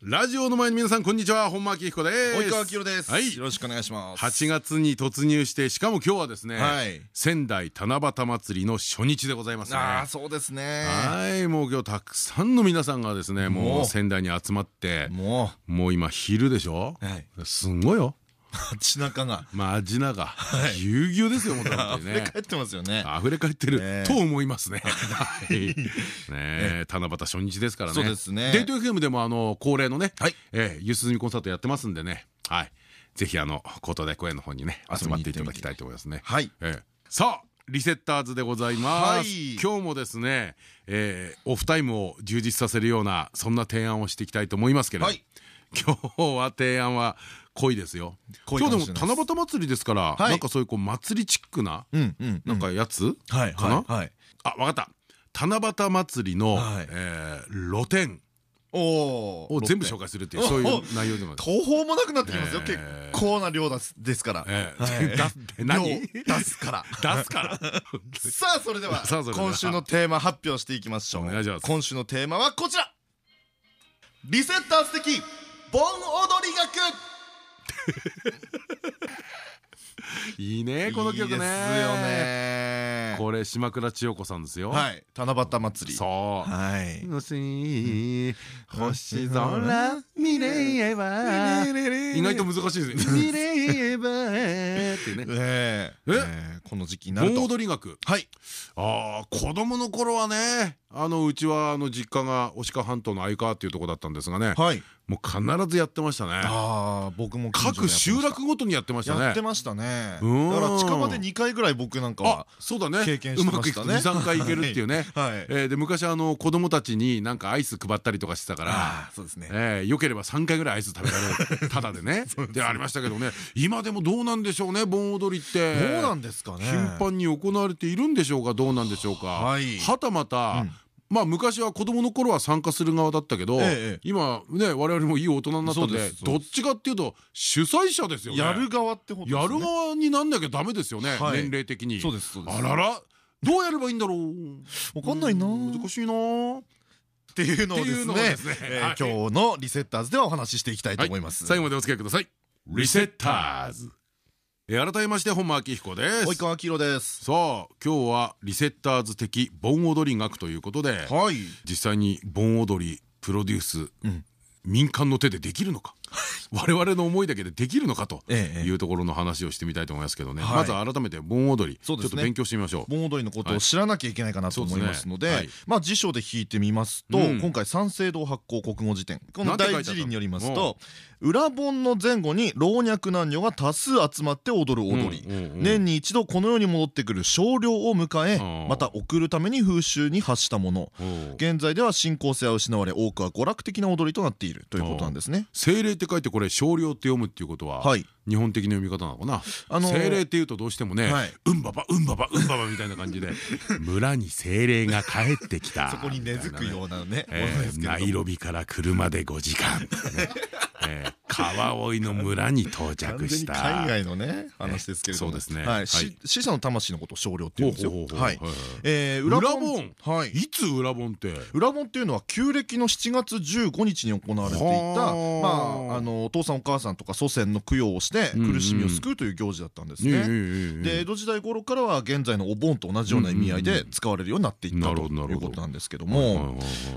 ラジオの前に皆さんこんにちは。本間明彦です。及川明です。はい。よろしくお願いします。8月に突入してしかも今日はですね、はい。仙台七夕祭りの初日でございますね。ああそうですね。はい。もう今日たくさんの皆さんがですねももう。う仙台に集まってももう今昼でしょ？うはい。すんごいよ街中が。街中。ぎゅうぎゅうですよもう本当にね。溢れ返ってますよね。溢れ返ってる。ね。と思いますね。はい。七夕初日ですからね。そうですね。デート FM でもあの恒例のねゆすみコンサートやってますんでね。はい。ぜひあのコート大公園の方にね集まっていただきたいと思いますね。はい。ええ。さあリセッターズでございます、はい。今日もですね、えーオフタイムを充実させるようなそんな提案をしていきたいと思いますけれど、はい今日は提案は濃いですよ。今日でも七夕祭りですから、はい。なんかそういうこう祭りチックななんかやつ、はいかな？あ、わかった。七夕祭りの、はい。えー露店を全部紹介するっていう、そういう内容でも。途方もなくなってきますよ。結えー。構な量ですですから。何？量出すから。出すから。さあそれでは今週のテーマ発表していきましょう。今週のテーマはこちら。リセッターズ的盆踊り学 いいね、この曲ね。いいねこれ島倉千代子さんですよ。はい七夕祭りそう。はい星星空見れば意外と難しいですね。見ればってね。ええ？ええこの時期になる盆と踊り学。はいああ子供の頃はねあのうちはあの実家が押川半島の相川っていうところだったんですがね。はい。もう必ずやってましたね。ああ僕も各集落ごとにやってましたね。やってましたね。うん。だから近場で2回ぐらい僕なんかあはそうだね。経験してましたね。うまくいくと23回いけるっていうね。はい。えーで昔あの子供たちになんかアイス配ったりとかしてたからそうですね。えーよければ3回ぐらいアイス食べられる。ただでね。でありましたけどね。今でもどうなんでしょうね盆踊りって。どうなんですかね。頻繁に行われているんでしょうかどうなんでしょうか。はい。はたまたまあ昔は子供の頃は参加する側だったけどええ今ね我々もいい大人になったんでどっちかっていうと主催者ですよね。やる側ってことね。やる側になんなきゃダメですよねはい。年齢的に。そうですそうです。あららどうやればいいんだろう。わかんないな。うん難しいな。っていうのをですね今日のリセッターズではお話ししていきたいと思います。最後までお付き合いください。リセッターズ。えー改めまして本間明彦です。及川明です。さあ今日はリセッターズ的盆踊り学ということではい。実際に盆踊りプロデュース、ん。民間の手でできるのか？我々の思いだけでできるのかとええいうところの話をしてみたいと思いますけどね、はい。まずは改めて盆踊り、ちょっと勉強してみましょう。盆踊りのことを知らなきゃいけないかなと思いますのでまあ辞書で引いてみますとうん。今回三省堂発行国語辞典。この第一次によりますと裏盆の前後に老若男女が多数集まって踊る踊り。年に一度この世に戻ってくる少量を迎えうんまた送るために風習に発したもの。現在では信仰性は失われ多くは娯楽的な踊りとなっているということなんですねって書いてこれ少量って読むっていうことは、はい。日本的な読み方なのかな、あのー精霊っていうとどうしてもね、はい。うんばばうんばばうんばばみたいな感じで 村に精霊が帰ってきた。そこに根付くようなねえナイロビから車で5時間、ね。えー川追いの村に到着した。海外のね話ですけれども。そうですね。死者の魂のことを少量って言うんですよ。裏裏盆盆はい。いつ裏盆って？裏盆っていうのは旧暦の7月15日に行われていたはあまああのお父さんお母さんとか祖先の供養をして苦しみを救うという行事だったんですね。で江戸時代頃からは現在のお盆と同じような意味合いで使われるようになっていったということなんですけどもはい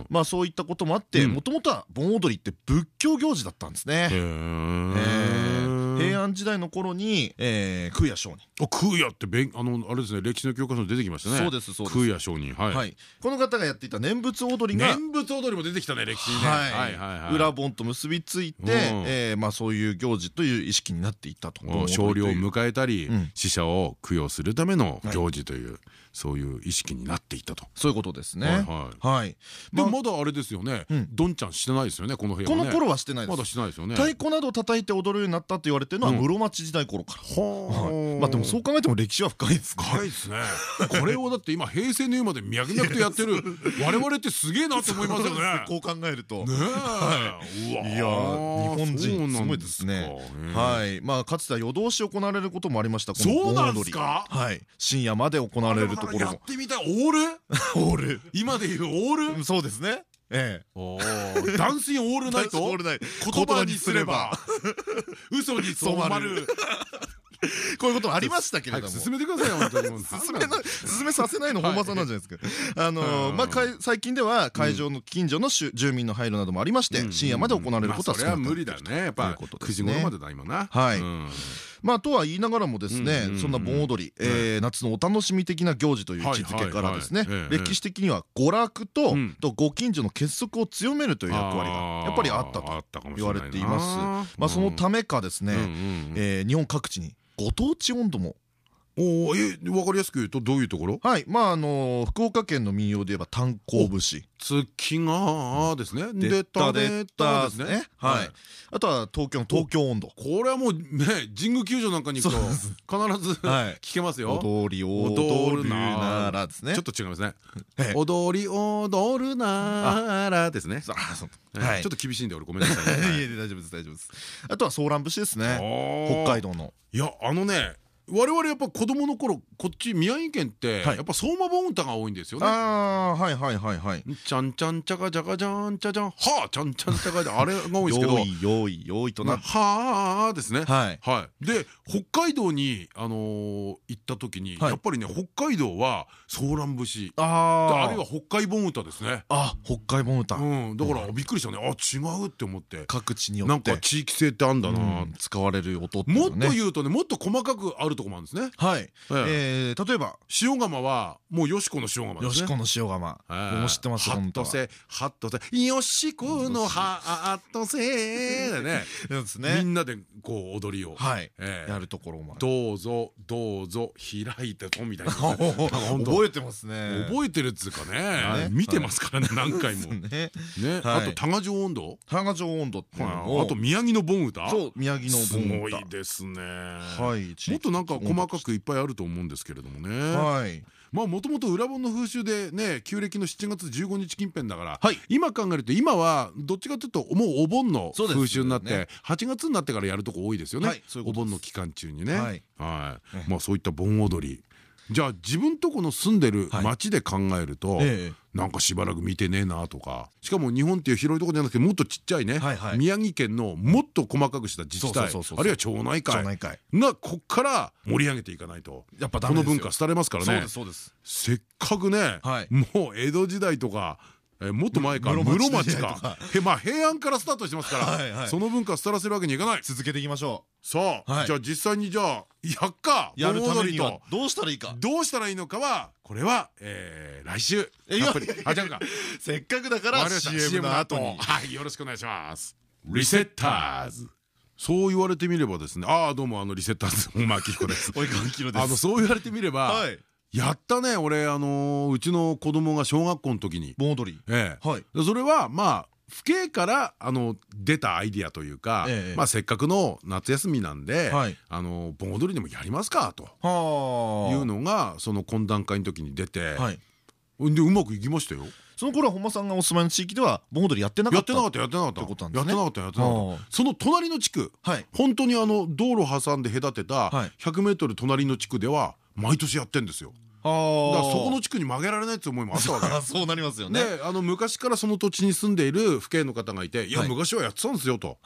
まあそういったこともあってうん。もともとは盆踊りって仏教行事だったんですね。へ平安藩時代の頃にえー空也上人。あ空也ってべんあのあれですね歴史の教科書に出てきましたね。そうですそうです。空也上人。はい、はい。この方がやっていた念仏踊りが念仏踊りも出てきたね歴史にね。はい。裏盆と結びついてうん。えーまあそういう行事という意識になっていったと。少量を迎えたり、うん。死者を供養するための行事という、そういう意識になっていったと。そういうことですね。はいでまあもまだあれですよね、うん。どんちゃんしてないですよねこの部屋この頃はしてないでまだすしてないですよね。太鼓などを叩いて踊るようになったと言われてるのはうん室町時代頃から。はまあでもそう考えても歴史は深いですね深いですね。これをだって今平成の世まで脈々とやってる 我々ってすげえなって思いますよね。こう考えるとねえ、いやー日本人すごいですね。い。はい、まあかつては夜通し行われることもありました。そうなん盆踊りすかはい、深夜まで行われるところやっも。てみたいオール？オール。今で言うオール？そうですね。ええ。ダンスインオールナイト？言葉にすれば 嘘に染まる。こういうこともありましたけれども。進めてくださいよ本当に。もう。進めな進めさせないの本間さんなんじゃないですか。あのーまあ最近では会場の近所の住民の配慮などもありまして深夜まで行われることは少なくなってまあそれは無理だね。やっぱということで9すね。時頃までだ今な。はい。うんまあとは言いながらもですねそんな盆踊りえー夏のお楽しみ的な行事という位置づけからですね歴史的には娯楽とうん。とご近所の結束を強めるという役割がやっぱりあったと言われています。まあそのためかですねえー日本各地にご当地温度もおおえわかりやすく言うとどういうところ？はいまああの福岡県の民謡で言えば炭鉱節。月がですね。出た出たですね。はい。あとは東京の東京温度。これはもうね神宮球場なんかに行くと必ずはい。聞けますよ。踊り踊るならですね。ちょっと違いますね。ええ。踊り踊るならですね。ちょはい。っと厳しいんで俺ごめんなさい いねえ大丈夫です大丈夫です。あとはソーラン節ですね。北北海道の。いやあのね我々やっぱ子供の頃こっち宮城県ってはい。やっぱ相馬盆歌が多いんですよね。ああーはいはいはいはい。ちゃんちゃんちゃかちゃかちゃんちゃちゃんはあちゃんちゃんちゃかちゃあれが多いんですけど 用意用意用意となはあですね。はい。はい、で北海道に、あのー行った時に、はい。やっぱりね北海道はソーラン節。ああるいは北海盆歌ですね。あ北海盆歌うん、だからびっくりしたね。あ違うって思って。各地によなんってか地域性ってあんだな、うん使われる音もっと言うとねもっと細かくあるとこもあるんですね。はい。ええ。ー例えば塩釜はもうよしこの塩釜ですね。よしこの塩釜。も知ってますハッ本当は。とせハッとせよしこのハッとせでね。みそうですね。んなでこう踊りを。はい。ええ。やるところもどうぞどうぞ開いてとみたいな。覚えてますね。覚えてるっつうかね。ね。見てますからね何回も。ね。ね。あと多賀城温度？多賀城温度あと宮城の盆歌？そう宮城のすご盆歌いですね。はい。もっとなんか細かくいっぱいあると思うんですけれどもね。はい。まあもともと裏本の風習でね旧暦の7月15日近辺だから、はい。今考えると今はどっちかというともうお盆の風習になって、ね8月になってからやるとこ多いですよね、はいそういうお盆の期間中にね。ははいい。まあそういった盆踊りじゃあ自分とこの住んでる町で考えると、ええ。なんかしばらく見てねえなとかしかも日本っていう広いところじゃなくてもっとちっちゃいね、宮城県のもっと細かくした自治体あるいは町内町会。がこっから盛り上げていかないとやっぱダこの文化廃れますからね。ですそうです。せっかくね、はい。もう江戸時代とか、えーもっと前か。室室町町かまあ平安からスタートしてますからはいはい。その文化を廃らせるわけにいかない。続けていきましょさあ、はい。じゃあ実際にじゃあやっかうやるためにはどうしたらいいか。どうしたらいいのかはこれは、えー来週。えたっぷりあ違うか。せっかくだから CM の後に。はいよろしくお願いします。リセッターズ。そう言われてみればですね。ああどうもあのリセッターズ。本間明彦です。あのそう言われてみれば、はいやったね。俺あのーうちの子供が小学校の時に。盆踊り。ええ。はい。でそれはまあ父兄からあの出たアイディアというか、ええ。まあせっかくの夏休みなんで、はい。あの盆踊りでもやりますかと。はあ。いうのがその懇談会の時に出て、はい。でうまくいきましたよ。その頃は本間さんがお住まいの地域では盆踊りやってなかっやったてなかったやってなかった。ってことなんですね。やってなかったやってなかった。その隣の地区はい。本当にあの道路挟んで隔てたはい。100メートル隣の地区では毎年やってんですよ。あだからそこの地区に曲げられないって思いもあったわけ。あ そうなりますよね。であの昔からその土地に住んでいる父兄の方がい。て「いやはい昔はやってたんですよ」と。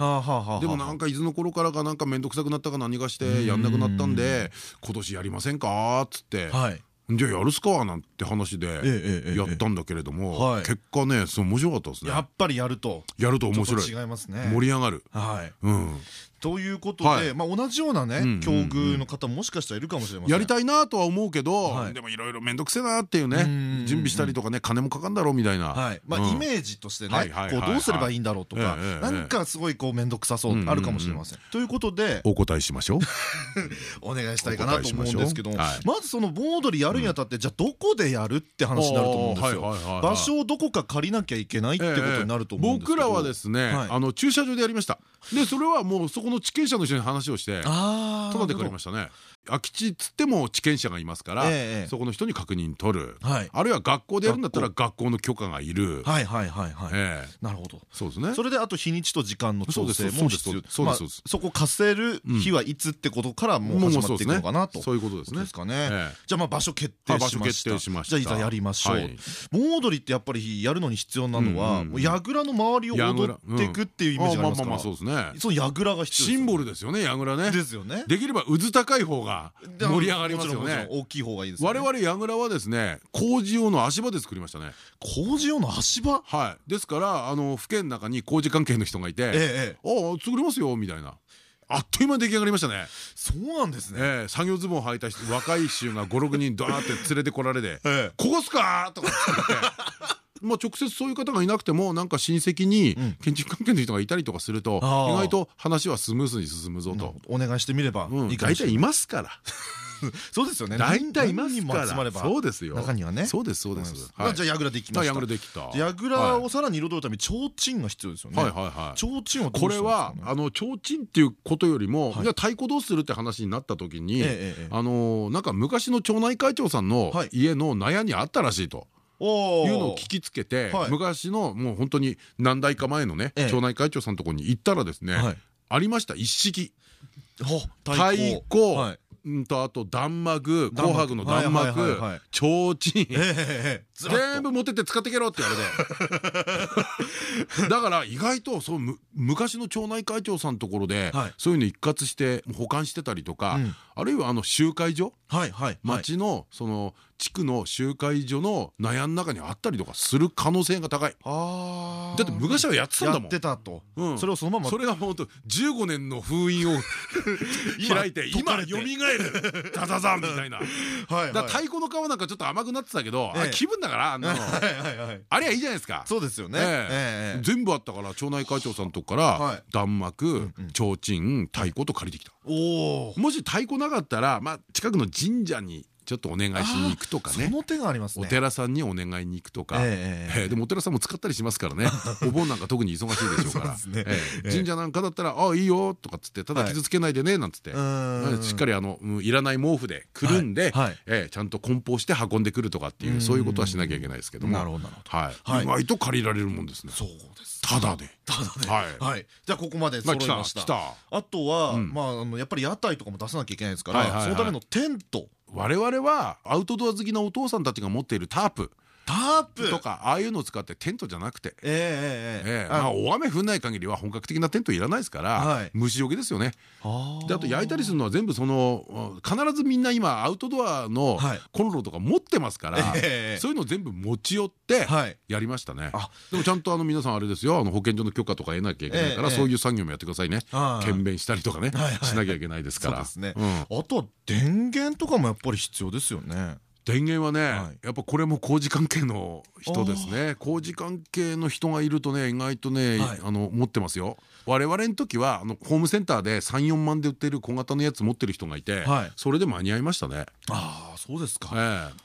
でもなんか伊豆の頃からかなんか面倒くさくなったか何かしてやんなくなったんで今年やりませんかっつってはい。じゃあやるっすかなんて話でやったんだけれどもはい。結果ねそう面白かったですね。やっぱりやると。やると面白い。と違いますね。盛り上がる。はい。うんということはい。でまあ同じようなね境遇の方もしかしたらいるかもしれません。やりたいなとは思うけど、はい。でもいろいろ面倒くせえなっていうね準備したりとかね金もかかんだろうみたいな、はい。まあうん。イメージとしてねどうすればいいんだろうとかなんかすごいこう面倒くさそうあるかもしれません。ということでお答えしましょう。お願いしたいかなと思うんですけどお答えしまずその盆踊りやるにあたってじゃあどこでやるって話になると思うんですよ。場所をどこか借りなきゃいけないってことになると思うんですけど。僕らはですね、駐車場でやりましたでそれはもうそこの地権者の人に話をしてあただで借りまししたね空き地っつっても地権者がいますから、ええそこの人に確認取る、はい。あるいは学校でやるんだったら学校。の許可がいる、はいはいはいはい。ええ。なるほど。そうですね。それであと日にちと時間の調整も必要。そうですそうです。そこ貸せる日はいつってことからもう始まっていくのかなと。そういうことですね。ですかね。ええ。じゃあまあ場所決定しました。じゃあいざやりましょう。はい。盆踊りってやっぱりやるのに必要なのは櫓の周りを踊っていくっていうイメージがありますから。あまあまあまあそうですね。その櫓が必要。シンボルルですよね櫓ね。ですよね。できれば渦高い方が盛り上がりますよね。大きい方がいいです我々櫓はですね工事用の足場で作りましたね。工事用の足場？はい。ですからあの府県の中に工事関係の人がいてええ「ああ作りますよ」みたいな。あっという間に出来上がりましたね。そうなんですね。ええ作業ズボン履いた人若い衆が56人ドーって連れてこられて ええ「ここっすか?」とかって。まあ直接そういう方がいなくてもなんか親戚に建築関係の人がいたりとかすると意外と話はスムーズに進むぞと。お願いしてみればうん。いい大体いますから。そうですよね。大体います何人もから集まれば。そうですよ。中にはね。そうですそうです。まあじゃあ櫓できました。櫓できたをさらに彩るために提灯が必要ですよね。はいはいはい。提灯はこれはあの提灯っていうことよりも、はい。じゃあ太鼓どうするって話になった時に、あのなんか昔の町内会長さんのはい。家の納屋にあったらしいと。いうのを聞きつけて、はい。昔のもう本当に何代か前のね、ええ。町内会長さんのところに行ったらですね、はい。ありました一式。ほ太太鼓。鼓はい。うんとあと弾幕紅白の弾幕はい提灯。全部持ってって使ってけろって言われて。だから意外とそうむ昔の町内会長さんのところで、はい。そういうの一括して保管してたりとか、うん。あるいはあの集会所はいはい町のその地区の集会所の納屋の中にあったりとかする可能性が高い。だって昔はやってたんだもん。やってたと。うん。それをそのまま。それが本当15年の封印を 開いて今解かれて。蘇る。ダダダンみたいな。はい太鼓の皮なんかちょっと甘くなってたけど、ええ。あ気分だからあんなの あれはいいじゃないですか。そうですよね。ええ。ええ全部あったから町内会長さんのとこかはい。ら弾幕提灯太鼓と借りてきた。おおもし太鼓なかったらまあ近くの神社にちょっとお願いしに行くとかね。その手がありますね。お寺さんにお願いに行くとか、でもお寺さんも使ったりしますからね。お盆なんか特に忙しいでしょうから。神社なんかだったら「ああいいよ」とかっつって「ただ傷つけないでね」なんつって、うん。しっかりあの、うんいらない毛布でくるんで、ちゃんと梱包して運んでくるとかっていうそういうことはしなきゃいけないですけども。なるほどなるほはい。はい。意外と借りられるもんですね。そうですただで。ただで。はい。はい。じゃあここまで揃いました。あとはうん。まああのやっぱり屋台とかも出さなきゃいけないですからそのためのテント我々はアウトドア好きなお父さんたちが持っているタープ。タープ。とかああいうのを使ってテントじゃなくて。えええあ大雨降んない限りは本格的なテントいらないですからはい。虫除けですよね。あであと焼いたりするのは全部その必ずみんな今アウトドアのコンロとか持ってますからそういうの全部持ち寄ってやりましたね。でもちゃんとあの皆さんあれですよあの保健所の許可とか得なきゃいけないからそういう作業もやってくださいね。検便したりとかねしなきゃいけないですから。あとは電源とかもやっぱり必要ですよね。電源はね、はい。やっぱこれも工事関係の人ですね。工事関係の人がいるとね意外とね、はい。あの持ってますよ。我々の時はあのホームセンターで34万で売ってる小型のやつ持ってる人がいて、はい。それで間に合いましたね、ああそうですか。え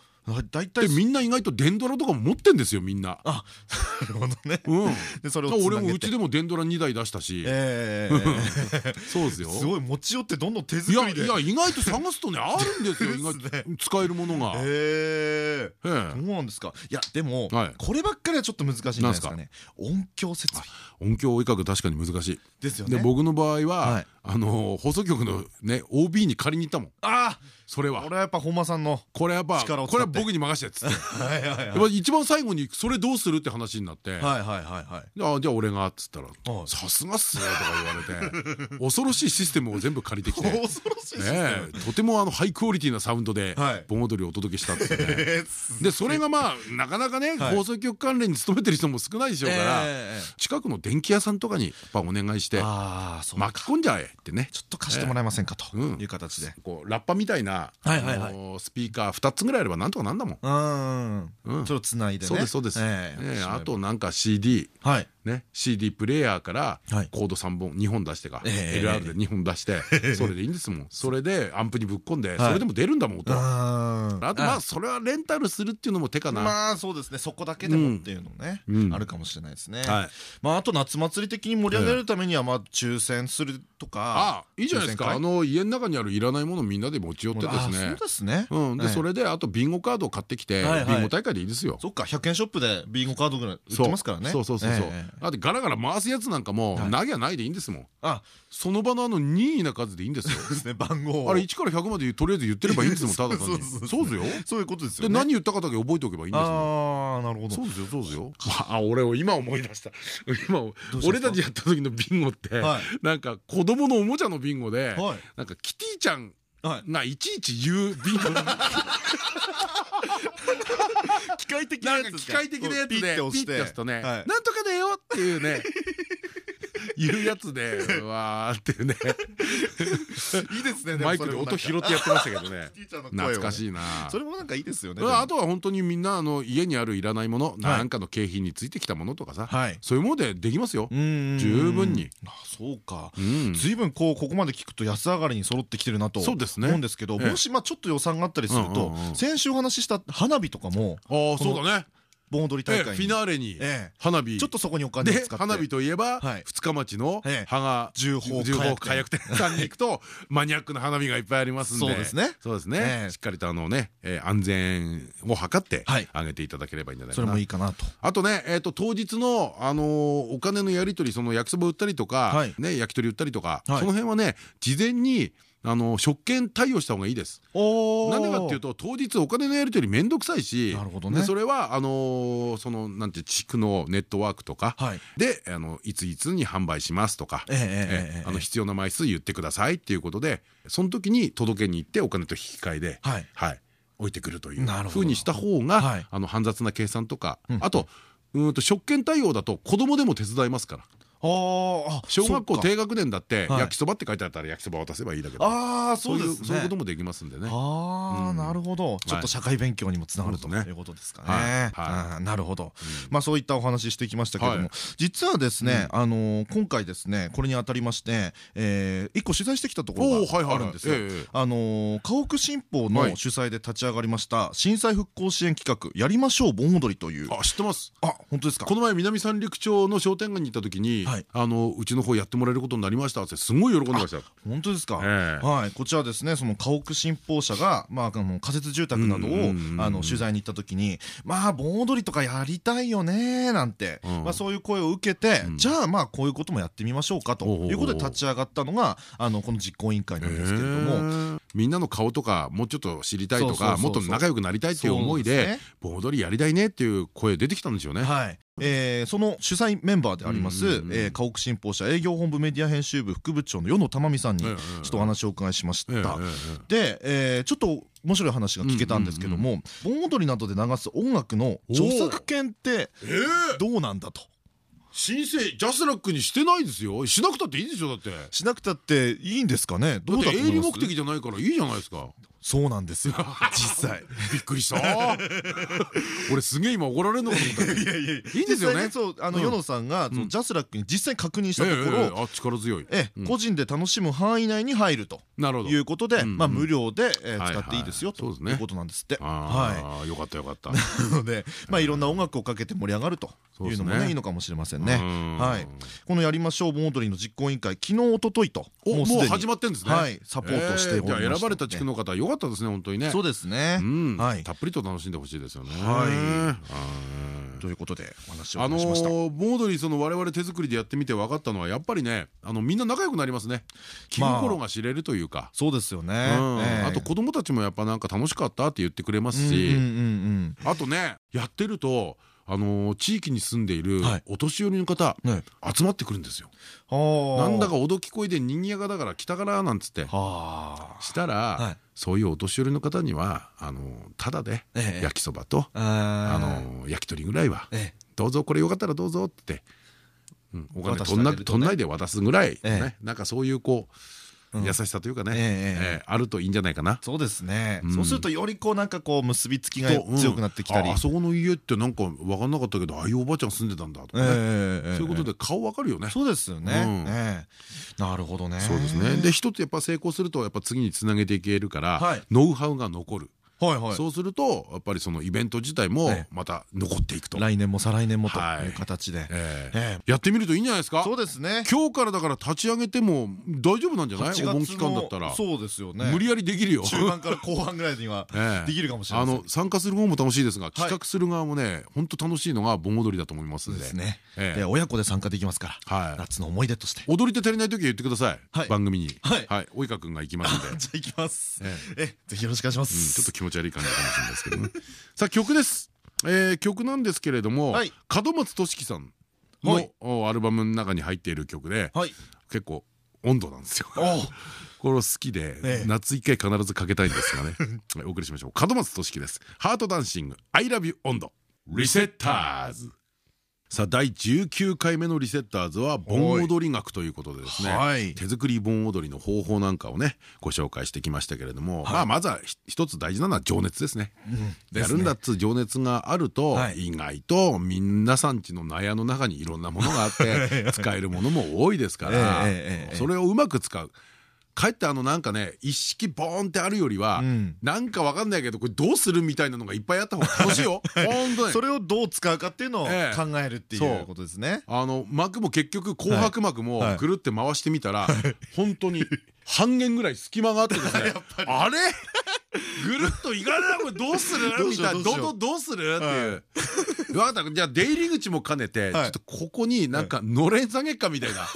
大体みんな意外と電ドラとかも持ってんですよみんな。あなるほどね。うん、でそれを俺もうちでも電ドラ2台出したし、ええ そうですよ。すごい持ち寄ってどんどん手作りで。いや意外と探すとねあるんですよ。意外と使えるものが。ええ。ええ。そうなんですか？いやでもはい。こればっかりはちょっと難しいんじゃないですかね。音響設備。音響追いかけ確かに難しい。ですよね。で僕の場合は、はい。あの放送局のね OB に借りに行ったもん。あそれは。あ俺はやっぱ本間さんのこれやっぱこれ力を使って僕に任してっつって。一番最後にそれどうするって話になって。はいはいはいはい。あじゃあ俺がっつったらはい「さすがっすね」とか言われて。恐ろしいシステムを全部借りてきて。とてもあのハイクオリティなサウンドではい。盆踊りをお届けしたって でそれがまあなかなかねはい。放送局関連に勤めてる人も少ないでしょうからええ。近くの電気屋さんとかにやっぱお願いして巻き込んじゃえってね。ちょっと貸してもらえませんかとうんいう形で。こうラッパみたいなスピーカー2つぐらいあればなんとかなんだもん。うん。うん。それをつないでね。そうですそうです。ええねあとなんか CD はいね CD プレイヤーからはい。コード3本2本出してかええ LR で2本出して それでいいんですもん。それでアンプにぶっ込んではい。それでも出るんだもん音は。ああとまあそれはレンタルするっていうのも手かな。まあそうですね。そこだけでもっていうのねうん。あるかもしれないですね。はい。まああと夏祭り的に盛り上げるためにはまあ抽選するとかあいいじゃないですか。あの家の中にあるいらないものみんなで持ち寄ってですね。あそうですね。うん。ではいそれであとビンゴカードを買ってきてビンゴ大会でいいですよ。そっか100円ショップでビンゴカードぐらい売ってますからね。そう。そうそうそう。ええだってガラガラ回すやつなんかもはい。投げはないでいいんですもん。あその場のあの任意な数でいいんですよ。ですね番号を。あれ1から100までとりあえず言ってればいいんですもん ただ単に。そうですよ。そういうことですよ何言ったかだけ覚えておけばいいんですああなるほど。そうですよそうですよ。あ俺を今思い出した。今俺たちやった時のビンゴってはい。なんか子供のおもちゃのビンゴではい。なんかキティちゃんはい。がいちいち言うビンゴ機械的なんか機械的なやつでピッて押すとね「はい。なんとかだよ」っていうね言うやつで うわーっていうね。いいですねマイクで音拾ってやってましたけどね。懐かしいな。それもなんかいいですよね。あとは本当にみんなあの家にあるいらないものい。なんかの景品についてきたものとかさはい。そういうものでできますよ。十十分に。あそうか。うん。随分こうここまで聞くと安上がりに揃ってきてるなと思うんですけどええ。もしまあちょっと予算があったりすると先週お話しした花火とかもああそうだね盆踊りええフィナーレにええ。花火。ちょっとそこにお金使って。花火といえばはい。二日町のええ。羽賀重宝火薬店。さんに行くと マニアックな花火がいっぱいありますんで。そうですね。そうですええ。ねしっかりとあのねえー安全を図ってはい。あげていただければいいんじゃないそれかなもいいかなと。あとね、えー、と当日の、あのーお金のやり取りその焼きそば売ったりとか、はい。ね、焼き鳥売ったりとか、はい。その辺はね事前に、あのー食券対応した方がいいです。おなんでかっていうと当日お金のやり取り面倒くさいしなるほどね。でそれはあのーそのなんて地区のネットワークとか、はい。であのいついつに販売しますとか、あの必要な枚数言ってくださいっていうことでその時に届けに行ってお金と引き換えで、はい。置いてくるというふうにした方が、はい。あの煩雑な計算とか、うん。あとうーんと食券対応だと子供でも手伝いますから小学校低学年だってはい。焼きそばって書いてあったら焼きそば渡せばいいだけどああそうそういうこともできますんでね。ああ、うん。なるほど。ちょっと社会勉強にもつながるということですかはい。ね。なるほど。まあそういったお話ししてきましたけれども。はい、実はですね、あのー今回ですね、これにあたりまして、えー一個取材してきたところがあるんですよ。ええ。あのー家屋新報はい。の主催で立ち上がりました震災復興支援企画やりましょう盆踊りという。あ知ってます。あ、本当ですか？この前南三陸町の商店街に行った時に、はいあのうちの方やってもらえることになりましたってすごい喜んでましたよ。本当ですか？ええはい、こちらですね、その家屋新報社が、まあ、あの仮設住宅などをあの取材に行った時に。まあ、盆踊りとかやりたいよねなんて、うんまあ、そういう声を受けて、じゃあ、まあ、こういうこともやってみましょうかということで立ち上がったのが、あの、この実行委員会なんですけれども。みんなの顔とかもうちょっと知りたいとかもっと仲良くなりたいっていう思いで盆踊りやりたいねっていう声出てきたんですよね。はい。えーその主催メンバーであります、家屋新報社営業本部メディア編集部副部長の与野珠美さんに、ちええょっとお話をお伺いしました。で、えーちょっと面白い話が聞けたんですけども、盆踊りなどで流す音楽の著作権ってええ。どうなんだと。申請ジャスラックにしてないですよ。しなくたっていいでしょだって。だしなくたっていいんですかね。どうだって営利目的じゃないからいいじゃないですかそうなんですよ。実際。びっくりした。俺すげえ今怒られるのかと思ったけど。いやいやいいいんですよね。そうあのうん。与野さんがジャスラックに実際に確認したところ、あ力強い。ええ個人で楽しむ範囲内に入ると。いうことで、ん。まあ無料で、使っていいですよと。いうことなんですって。はああよかったよかった。い。なので、まあいろんな音楽をかけて盛り上がるというのもねね。いいのかもしれませんね。うん。はい。このやりましょう盆踊りの実行委員会昨日一昨日とおもう始まってんですね。はい。サポートしておりま選ばれた地区の方よかったですね本当にね。そうですね。たっぷりと楽しんでほしいですよね。はい。はい。ということでお話をあのしました。盆踊りその我々手作りでやってみて分かったのはやっぱりねあのみんな仲良くなりますね。気心が知れるというか。そうですよね。あと子供たちもやっぱなんか楽しかったって言ってくれますし。あとねやってるとあの地域に住んでいるお年寄りの方集まってくるんですよ。なんだかおどき声でにぎやかだから来たからなんつって。したらそういうお年寄りの方にはあのただで焼きそばとあの焼き鳥ぐらいはどうぞこれよかったらどうぞってお金取んないで渡すぐらいねなんかそういうこう優しさというかね。あるといいんじゃないかな。そうですね。そうするとよりこうなんかこう結びつきが強くなってきたり。あそこの家ってなんか分かんなかったけどああいうおばあちゃん住んでたんだとかね。そういうことで顔分かるよね。そうですよね。なるほどね。そうですね。で一つやっぱ成功するとやっぱ次につなげていけるからノウハウが残るそうするとやっぱりそのイベント自体もまた残っていくと。来年も再来年もとい。う形で。やってみるといいんじゃないですか？そうですね。今日からだから立ち上げても大丈夫なんじゃない？お盆期間だったら。そうですよね。無理やりできるよ。中盤から後半ぐらいには できるかもしれないあの参加する方も楽しいですが企画する側もね本当楽しいのが盆踊りだと思いますんで。で親子で参加できますから夏の思い出として。踊り手足りない時は言ってください。番組に。はい。及川君が行きますんで。じゃあ行きます。えぜひよろしくお願いします。ちょっと気持ち悪い感じかもしれないですけどね。さあ曲です。え曲なんですけれども門松俊樹さんのアルバムの中に入っている曲で結構温度なんですよ。これ好きで夏一回必ずかけたいんですがね。お送りしましょう。門松俊樹です。ハートダンシング I love you 温度リセッターズさあ第19回目のリセッターズは盆踊り学ということでですね手作り盆踊りの方法なんかをねご紹介してきましたけれどもまあまずは一つ大事なのは情熱ですね。やるんだっつう情熱があると意外と皆さんちの納屋の中にいろんなものがあって 使えるものも多いですからそれをうまく使うかえってあのなんかね一式ボーンってあるよりはなんかわかんないけどこれどうするみたいなのがいっぱいあった方が楽しいよ 本当に。それをどう使うかっていうのを考えるっていうことですね。あの膜も結局紅白膜もぐるって回してみたら本当に半減ぐらい隙間があってですね。あれ？ぐるっといかれなこれ？どうする？みたいな。どんどんどうする？っていう。分かった。じゃあ出入り口も兼ねてちょっとここになんかのれん下げっかみたいな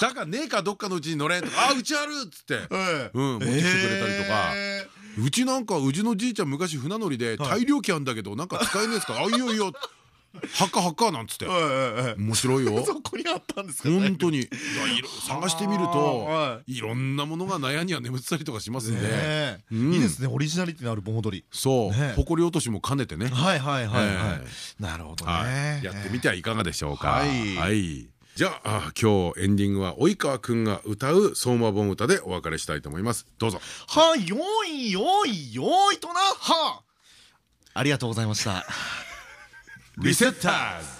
だからねえかどっかのうちに乗れんとか「あうちある!」っつって持ってきてくれたりとか。うちなんかうちのじいちゃん昔船乗りで大量機あんだけどなんか使えねえですかあいいよいいよはっかはっかなんつって。面白いよ。そこにあったんですか本当に。探してみるとい。ろんなものが悩には眠ってたりとかしますんで。いいですね。オリジナリティのある盆踊り。そう。誇り落としも兼ねてね。はいはいはいなるほどね。やってみてはいかがでしょうか。はいじゃあ今日エンディングは及川くんが歌う相馬盆歌でお別れしたいと思います。どうぞ。はいよいよいよいとな。はありがとうございました。リセッターズ